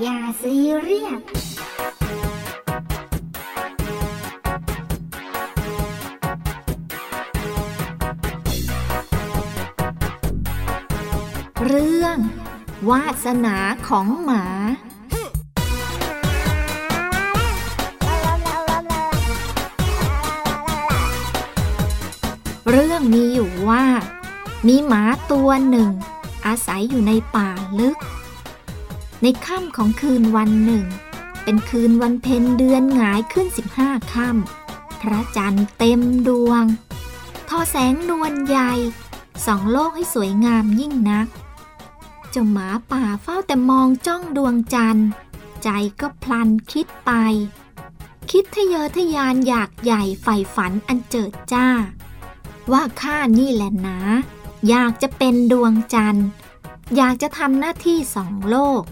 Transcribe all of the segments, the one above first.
อย่าซีเรียสเรื่อง วาสนาของหมาเรื่องมีอยู่ว่า มีหมาตัวหนึ่ง อาศัยอยู่ในป่าลึก ในค่ำของคืนวันหนึ่ง เป็นคืนวันเพ็ญเดือนหงายขึ้นสิบห้าค่ำพระจันทร์เต็มดวง ทอแสงนวลใหญ่ส่องโลกให้สวยงามยิ่งนักเจ้าหมาป่าเฝ้าแต่มองจ้องดวงจันทร์ ใจก็พลันคิดไป คิดทะเยอทะยานอยากใหญ่ใฝ่ฝันอันเจิดจ้า ว่าข้านี่แหละนะ อยากจะเป็นดวงจันทร์ อยากจะทำหน้าที่สองโลก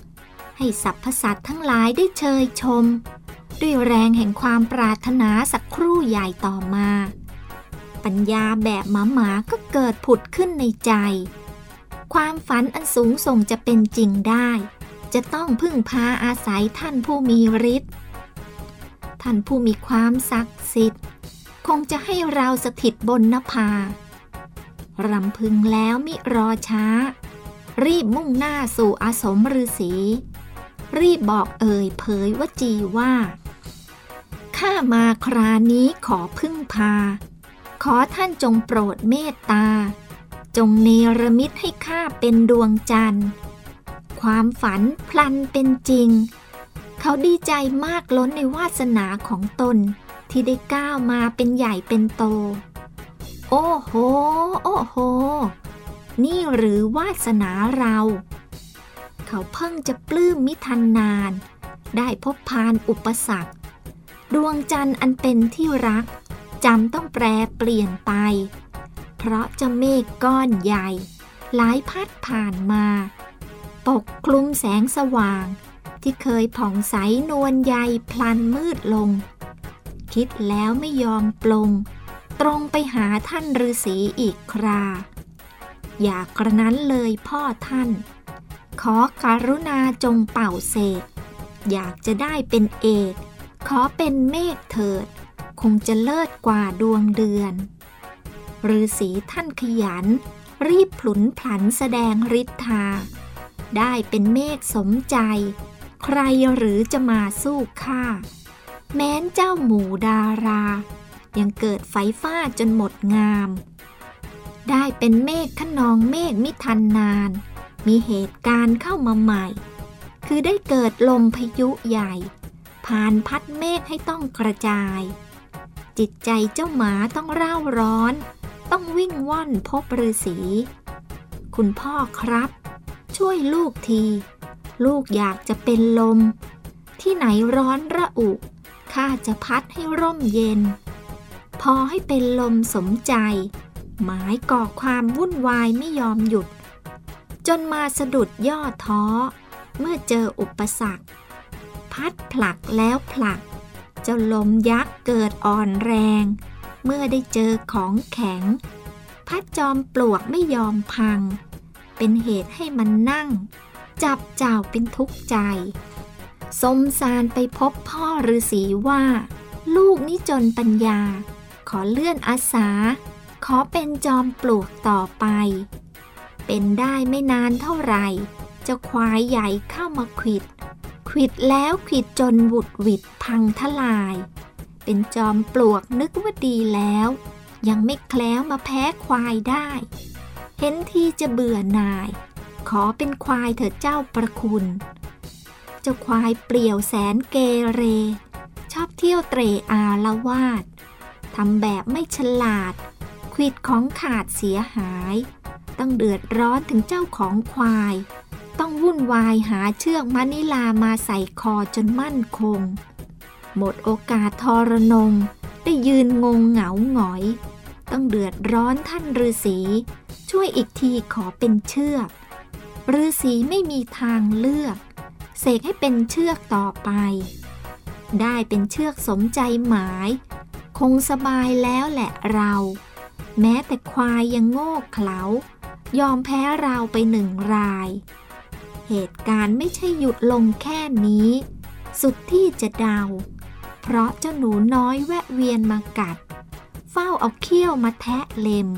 ให้สรรพสัตว์ทั้งหลายได้เชยชม ด้วยแรงแห่งความปรารถนาสักครู่ใหญ่ต่อมา ปัญญาแบบหมาหมาก็เกิดผุดขึ้นในใจ ความฝันอันสูงส่งจะเป็นจริงได้ จะต้องพึ่งพาอาศัยท่านผู้มีฤทธิ์ท่านผู้มีความศักดิ์สิทธิ์ คงจะให้เราสถิตบนนภารำพึงแล้วมิรอช้า รีบมุ่งหน้าสู่อาสมฤาษี รีบบอกเอ่ยเผยวจีว่า ข้ามาครานี้ขอพึ่งพา ขอท่านจงโปรดเมตตา จงเนรมิตให้ข้าเป็นดวงจันทร์ ความฝันพลันเป็นจริง เขาดีใจมากล้นในวาสนาของตนที่ได้ก้าวมาเป็นใหญ่เป็นโต โอ้โห โอ้โห นี่หรือวาสนาเรา เขาเพิ่งจะปลื้มมิทันนาน ได้พบพานอุปสรรค ดวงจันทร์อันเป็นที่รักจำต้องแปรเปลี่ยนไป เพราะจะเมฆก้อนใหญ่ หลายพัดผ่านมา ปกคลุมแสงสว่าง ที่เคยผ่องใสนวลใยพลันมืดลง คิดแล้วไม่ยอมปลง ตรงไปหาท่านฤาษีอีกครา อยากกระนั้นเลยพ่อท่าน ขอการุณาจงเป่าเสกอยากจะได้เป็นเอก ขอเป็นเมฆเถิด คงจะเลิศกว่าดวงเดือนฤาษีท่านขยัน รีบผลุนผลันแสดงฤทธา ได้เป็นเมฆสมใจ ใครหรือจะมาสู้ข้าแม้นเจ้าหมูดารา ยังเกิดไฟฟ้าจนหมดงาม ได้เป็นเมฆขนองเมฆมิทันนาน มีเหตุการณ์เข้ามาใหม่ คือได้เกิดลมพายุใหญ่ ผ่านพัดเมฆให้ต้องกระจาย จิตใจเจ้าหมาต้องเร่าร้อน ต้องวิ่งว่อนพบฤาษีคุณพ่อครับ ช่วยลูกที ลูกอยากจะเป็นลม ที่ไหนร้อนระอุข้าจะพัดให้ร่มเย็น พอให้เป็นลมสมใจ หมายก่อความวุ่นวายไม่ยอมหยุด จนมาสะดุดย่อท้อ เมื่อเจออุปสรรค พัดผลักแล้วผลัก เจ้าลมยักษ์เกิดอ่อนแรง เมื่อได้เจอของแข็ง พัดจอมปลวกไม่ยอมพัง เป็นเหตุให้มันนั่ง จับเจ้าเป็นทุกข์ใจสมสารไปพบพ่อฤาษีว่า ลูกนี่จนปัญญา ขอเลื่อนอาสา ขอเป็นจอมปลวกต่อไป เป็นได้ไม่นานเท่าไหร่จ้าควายใหญ่เข้ามาขิด ขิดแล้วขิดจนหวุดวิดพังทลาย เป็นจอมปลวกนึกว่าดีแล้ว ยังไม่แคล้วมาแพ้ควายได้ เห็นที่จะเบื่อหน่าย ขอเป็นควายเถิดเจ้าประคุณ เจ้าควายเปลี่ยวแสนเกเร ชอบเที่ยวเตรอาละวาดทำแบบไม่ฉลาดขวิดของขาดเสียหาย ต้องเดือดร้อนถึงเจ้าของควาย ต้องวุ่นวายหาเชือกมานิลามาใส่คอจนมั่นคง หมดโอกาสทรนง ได้ยืนงงเหงาหงอย ต้องเดือดร้อนท่านฤาษีช่วยอีกทีขอเป็นเชือกฤาษีไม่มีทางเลือก เสกให้เป็นเชือกต่อไป ได้เป็นเชือกสมใจหมาย คงสบายแล้วแหละเรา แม้แต่ควายยังโง่เขลา ยอมแพ้เราไปหนึ่งราย เหตุการณ์ไม่ใช่หยุดลงแค่นี้ สุดที่จะเดา เพราะเจ้าหนูน้อยแวะเวียนมากัด เฝ้าเอาเขี้ยวมาแทะเล็ม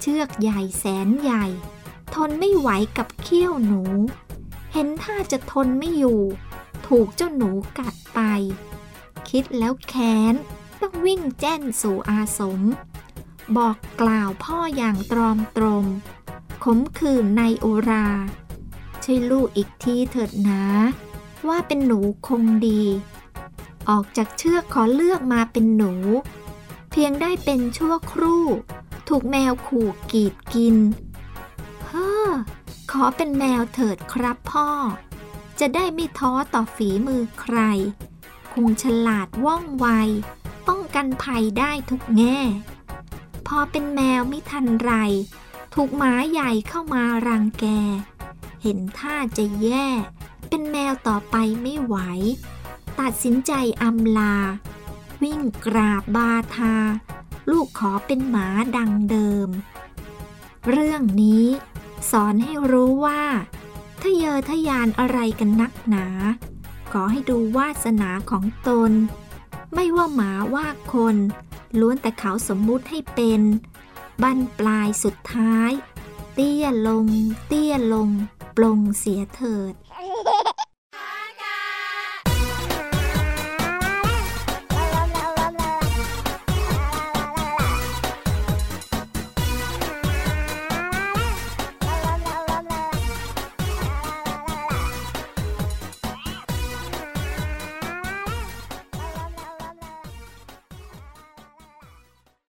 เชือกใหญ่แสนใหญ่ ทนไม่ไหวกับเขี้ยวหนู เห็นท่าจะทนไม่อยู่ ถูกเจ้าหนูกัดไป คิดแล้วแค้นต้องวิ่งแจ้นสู่อาสม บอกกล่าวพ่ออย่างตรอมตรม ขมขื่นในอุรา ช่วยลูกอีกทีเถิดนะ ว่าเป็นหนูคงดี ออกจากเชือกขอเลือกมาเป็นหนู เพียงได้เป็นชั่วครู่ ถูกแมวขู่กีดกิน เฮ้อ ขอเป็นแมวเถิดครับพ่อ จะได้ไม่ท้อต่อฝีมือใคร คงฉลาดว่องไว ป้องกันภัยได้ทุกแง่ พอเป็นแมวไม่ทันไร ถูกหมาใหญ่เข้ามารังแก เห็นท่าจะแย่ เป็นแมวต่อไปไม่ไหว ตัดสินใจอำลา วิ่งกราบบาทา ลูกขอเป็นหมาดังเดิม เรื่องนี้ สอนให้รู้ว่าทะเยอทะยานอะไรกันนักหนา ขอให้ดูวาสนาของตน ไม่ว่าหมาว่าคน ล้วนแต่เขาสมมุติให้เป็น บั้นปลายสุดท้าย เตี้ยลง เตี้ยลง ปลงเสียเถิด